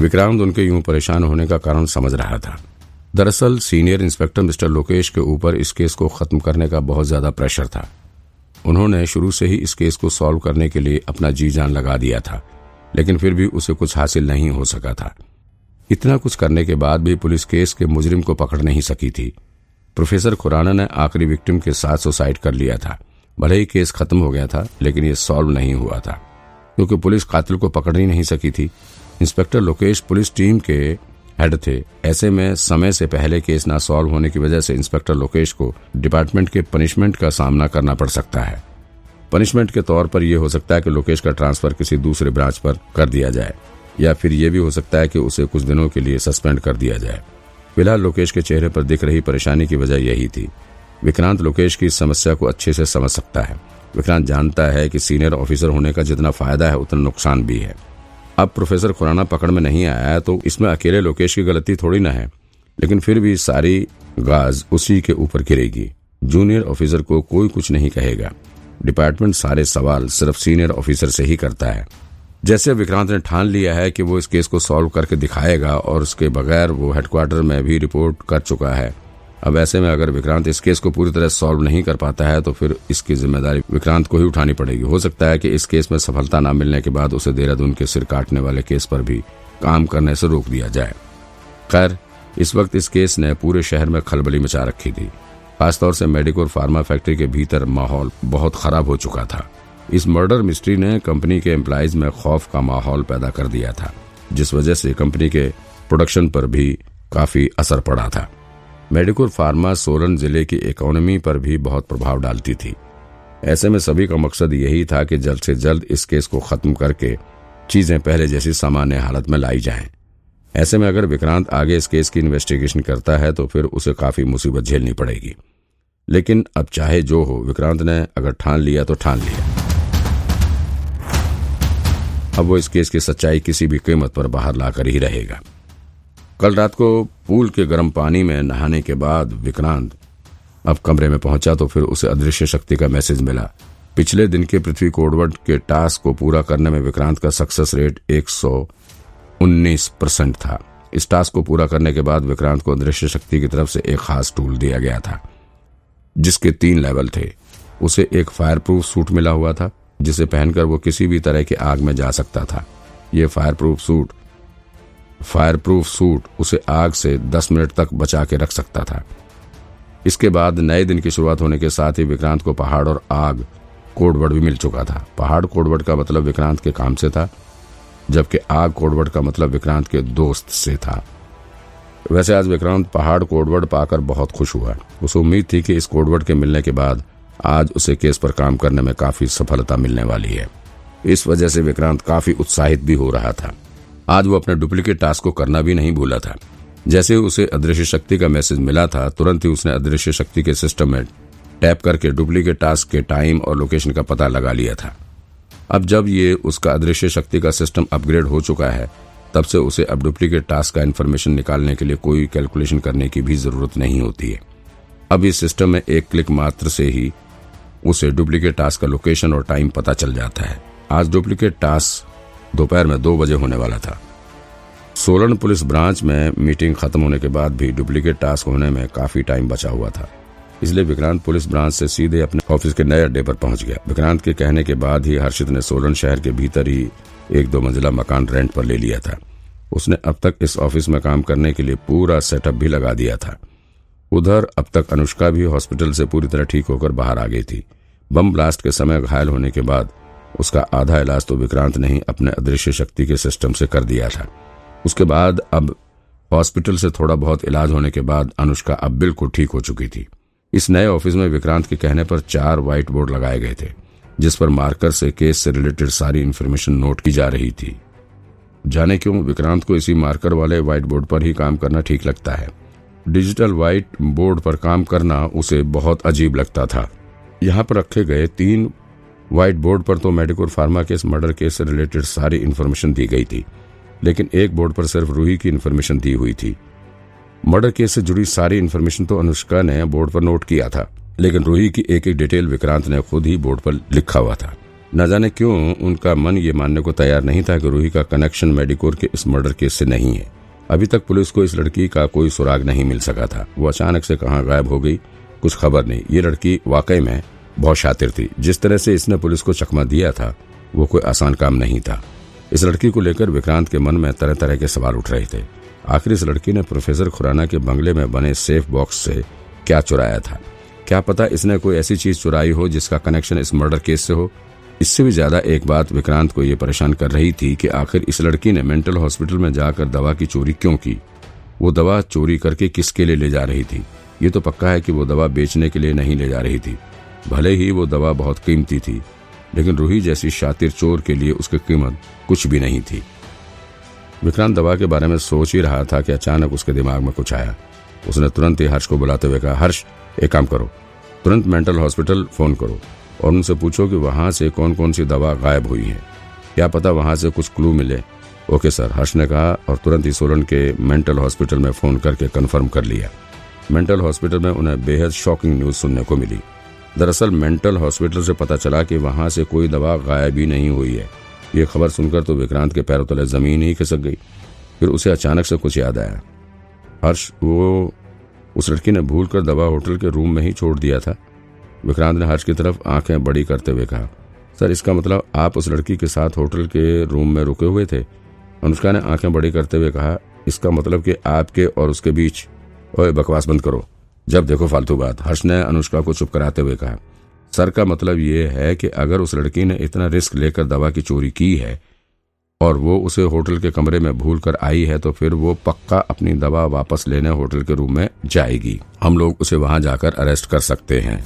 विक्रांत उनके यूँ परेशान होने का कारण समझ रहा था। दरअसल, सीनियर इंस्पेक्टर मिस्टर लोकेश के ऊपर इस केस को खत्म करने का बहुत ज़्यादा प्रेशर था। उन्होंने शुरू से ही इस केस को सॉल्व करने के लिए अपना जी जान लगा दिया था, लेकिन फिर भी उसे कुछ हासिल नहीं हो सका था। इतना कुछ करने के बाद भी पुलिस केस के मुजरिम को पकड़ नहीं सकी थी। प्रोफेसर खुराना ने आखिरी विक्टिम के साथ सुसाइड कर लिया था। भले ही केस खत्म हो गया था, लेकिन ये सॉल्व नहीं हुआ था, क्योंकि पुलिस कातिल को पकड़ ही नहीं सकी थी। इंस्पेक्टर लोकेश पुलिस टीम के हेड थे। ऐसे में समय से पहले केस ना सॉल्व होने की वजह से इंस्पेक्टर लोकेश को डिपार्टमेंट के पनिशमेंट का सामना करना पड़ सकता है। पनिशमेंट के तौर पर यह हो सकता है कि लोकेश का ट्रांसफ़र किसी दूसरे ब्रांच पर कर दिया जाए, या फिर यह भी हो सकता है कि उसे कुछ दिनों के लिए सस्पेंड कर दिया जाए। फ़िलहाल लोकेश के चेहरे पर दिख रही परेशानी की वजह यही थी। विक्रांत लोकेश की समस्या को अच्छे से समझ सकता है। विक्रांत जानता है कि सीनियर ऑफिसर होने का जितना फ़ायदा है, उतना नुकसान भी है। अब प्रोफेसर खुराना पकड़ में नहीं आया तो इसमें अकेले लोकेश की गलती थोड़ी ना है, लेकिन फिर भी सारी गाज उसी के ऊपर गिरेगी। जूनियर ऑफिसर को कोई कुछ नहीं कहेगा। डिपार्टमेंट सारे सवाल सिर्फ़ सीनियर ऑफिसर से ही करता है। जैसे विक्रांत ने ठान लिया है कि वो इस केस को सॉल्व करके दिखाएगा और उसके बगैर वो हेडक्वार्टर में भी रिपोर्ट कर चुका है। अब ऐसे में अगर विक्रांत इस केस को पूरी तरह सॉल्व नहीं कर पाता है तो फिर इसकी ज़िम्मेदारी विक्रांत को ही उठानी पड़ेगी। हो सकता है कि इस केस में सफलता न मिलने के बाद उसे देहरादून के सिर काटने वाले केस पर भी काम करने से रोक दिया जाए। खैर, इस वक्त इस केस ने पूरे शहर में खलबली मचा रखी थी। खासतौर से मेडिकोर फार्मा फैक्ट्री के भीतर माहौल बहुत खराब हो चुका था। इस मर्डर मिस्ट्री ने कंपनी के एम्प्लॉयज़ में खौफ का माहौल पैदा कर दिया था, जिस वजह से कंपनी के प्रोडक्शन पर भी काफ़ी असर पड़ा था। मेडिकोर फार्मा सोलन ज़िले की इकोनॉमी पर भी बहुत प्रभाव डालती थी। ऐसे में सभी का मकसद यही था कि जल्द से जल्द इस केस को खत्म करके चीज़ें पहले जैसी सामान्य हालत में लाई जाएँ। ऐसे में अगर विक्रांत आगे इस केस की इन्वेस्टिगेशन करता है तो फिर उसे काफ़ी मुसीबत झेलनी पड़ेगी। लेकिन अब चाहे जो हो, विक्रांत ने अगर ठान लिया तो ठान लिया। अब वो इस केस की सच्चाई किसी भी कीमत पर बाहर लाकर ही रहेगा। कल रात को पूल के गर्म पानी में नहाने के बाद विक्रांत अब कमरे में पहुँचा तो फिर उसे अदृश्य शक्ति का मैसेज मिला। पिछले दिन के पृथ्वी कोडवर्ड के टास्क को पूरा करने में विक्रांत का सक्सेस रेट 119 परसेंट था। इस टास्क को पूरा करने के बाद विक्रांत को अदृश्य शक्ति की तरफ़ से एक खास टूल दिया गया था, जिसके तीन लेवल थे। उसे एक फायर प्रूफ सूट मिला हुआ था, जिसे पहनकर वो किसी भी तरह की आग में जा सकता था। ये fire proof suit fire proof suit उसे आग से 10 मिनट तक बचा के रख सकता था। इसके बाद नए दिन की शुरुआत होने के साथ ही विक्रांत को पहाड़ और आग, कोडवर्ड भी मिल चुका था। पहाड़ कोडवर्ड का मतलब विक्रांत के काम से था, जबकि आग कोडवर्ड का मतलब विक्रांत के दोस्त से था। वैसे आज विक्रांत पहाड़ कोडवर्ड पाकर बहुत खुश हुआ। उसे उम्मीद थी कि इस कोडवर्ड के मिलने के बाद आज उसे केस पर काम करने में काफ़ी सफलता मिलने वाली है। इस वजह से विक्रांत काफ़ी उत्साहित भी हो रहा था। आज वो अपने डुप्लीकेट टास्क को करना भी नहीं भूला था। जैसे उसे अदृश्य शक्ति का मैसेज मिला था, तुरंत ही उसने अदृश्य शक्ति के सिस्टम में टैप करके डुप्लीकेट टास्क के टाइम और लोकेशन का पता लगा लिया था। अब जब ये उसका अदृश्य शक्ति का सिस्टम अपग्रेड हो चुका है, तब से उसे अब डुप्लीकेट टास्क का इन्फॉर्मेशन निकालने के लिए कोई कैलकुलेशन करने की भी ज़रूरत नहीं होती है। अब इस सिस्टम में एक क्लिक मात्र से ही उसे डुप्लीकेट टास्क का लोकेशन और टाइम पता चल जाता है। आज डुप्लीकेट टास्क दोपहर में दो बजे होने वाला था। सोलन पुलिस ब्रांच में मीटिंग खत्म होने के बाद भी डुप्लीकेट टास्क होने में काफ़ी टाइम बचा हुआ था। इसलिए विक्रांत पुलिस ब्रांच से सीधे अपने ऑफ़िस के नए अड्डे पर पहुँच गया। विक्रांत के कहने के बाद ही हर्षित ने सोलन शहर के भीतर ही एक दो मंजिला मकान रेंट पर ले लिया था। उसने अब तक इस ऑफ़िस में काम करने के लिए पूरा सेटअप भी लगा दिया था। उधर अब तक अनुष्का भी हॉस्पिटल से पूरी तरह ठीक होकर बाहर आ गई थी। बम ब्लास्ट के समय घायल होने के बाद उसका आधा इलाज तो विक्रांत ने ही अपने अदृश्य शक्ति के सिस्टम से कर दिया था। उसके बाद अब हॉस्पिटल से थोड़ा बहुत इलाज होने के बाद अनुष्का अब बिल्कुल ठीक हो चुकी थी। इस नए ऑफ़िस में विक्रांत के कहने पर चार व्हाइट बोर्ड लगाए गए थे, जिस पर मार्कर से केस से रिलेटेड सारी इन्फॉर्मेशन नोट की जा रही थी। जाने क्यों, विक्रांत को इसी मार्कर वाले व्हाइट बोर्ड पर ही काम करना ठीक लगता है। डिजिटल व्हाइट बोर्ड पर काम करना उसे बहुत अजीब लगता था। यहाँ पर रखे गए तीन व्हाइट बोर्ड पर तो Medicore pharma case murder case से रिलेटेड सारी इन्फॉर्मेशन दी गई थी, लेकिन एक बोर्ड पर सिर्फ़ रूही की इन्फॉर्मेशन दी हुई थी। मर्डर केस से जुड़ी सारी इन्फॉर्मेशन तो अनुष्का ने बोर्ड पर नोट किया था, लेकिन रूही की एक एक डिटेल विक्रांत ने खुद ही बोर्ड पर लिखा हुआ था। न जाने क्यों उनका मन ये मानने को तैयार नहीं था कि रूही का कनेक्शन मेडिकोर के इस मर्डर केस से नहीं है। अभी तक पुलिस को इस लड़की का कोई सुराग नहीं मिल सका था। वो अचानक से कहाँ गायब हो गई, कुछ खबर नहीं। ये लड़की वाकई में बहुत शातिर थी। जिस तरह से इसने पुलिस को चकमा दिया था, वो कोई आसान काम नहीं था। इस लड़की को लेकर विक्रांत के मन में तरह तरह के सवाल उठ रहे थे। आखिर इस लड़की ने प्रोफेसर खुराना के बंगले में बने सेफ़ बॉक्स से क्या चुराया था? क्या पता इसने कोई ऐसी चीज़ चुराई हो जिसका कनेक्शन इस मर्डर केस से हो? इससे भी ज़्यादा एक बात विक्रांत को यह परेशान कर रही थी कि आखिर इस लड़की ने मेंटल हॉस्पिटल में जाकर दवा की चोरी क्यों की? वो दवा चोरी करके किसके लिए ले जा रही थी? ये तो पक्का है कि वो दवा बेचने के लिए नहीं ले जा रही थी। भले ही वो दवा बहुत कीमती थी, लेकिन रूही जैसी शातिर चोर के लिए उसकी कीमत कुछ भी नहीं थी। विक्रांत दवा के बारे में सोच ही रहा था कि अचानक उसके दिमाग में कुछ आया। उसने तुरंत ही हर्ष को बुलाते हुए कहा, हर्ष, एक काम करो। तुरंत मेंटल हॉस्पिटल फ़ोन करो और उनसे पूछो कि वहाँ से कौन कौन सी दवा गायब हुई है। क्या पता वहाँ से कुछ क्लू मिले? ओके सर, हर्ष ने कहा और तुरंत ही सोलन के मेंटल हॉस्पिटल में फ़ोन करके कंफर्म कर लिया। मेंटल हॉस्पिटल में उन्हें बेहद शॉकिंग न्यूज़ सुनने को मिली। दरअसल मेंटल हॉस्पिटल से पता चला कि वहाँ से कोई दवा गायब ही नहीं हुई है। ये खबर सुनकर तो विक्रांत के पैरों तले ज़मीन ही खिसक गई। फिर उसे अचानक से कुछ याद आया। हर्ष, वो उस लड़की ने भूल कर दवा होटल के रूम में ही छोड़ दिया था। विक्रांत ने हर्ष की तरफ़ आँखें बड़ी करते हुए कहा, सर, इसका मतलब आप उस लड़की के साथ होटल के रूम में रुके हुए थे? अनुष्का ने आँखें बड़ी करते हुए कहा, इसका मतलब कि आपके और उसके बीच, ओए, बकवास बंद करो। जब देखो फालतू बात। हर्ष ने अनुष्का को चुप कराते हुए कहा, सर का मतलब ये है कि अगर उस लड़की ने इतना रिस्क लेकर दवा की चोरी की है और वो उसे होटल के कमरे में भूल कर आई है तो फिर वो पक्का अपनी दवा वापस लेने होटल के रूम में जाएगी। हम लोग उसे वहाँ जाकर अरेस्ट कर सकते हैं।